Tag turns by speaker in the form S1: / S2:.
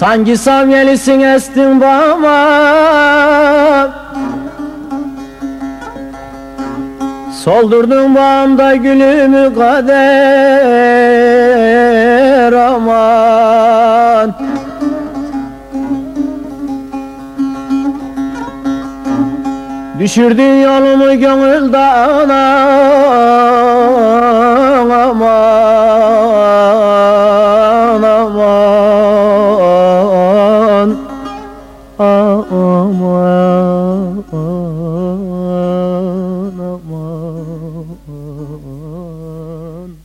S1: Sanki samyelisin estin baba Soldurdun bağımda gülümü kader aman. Düşürdün yolumu gönül dağına aman aman. Aman aman one.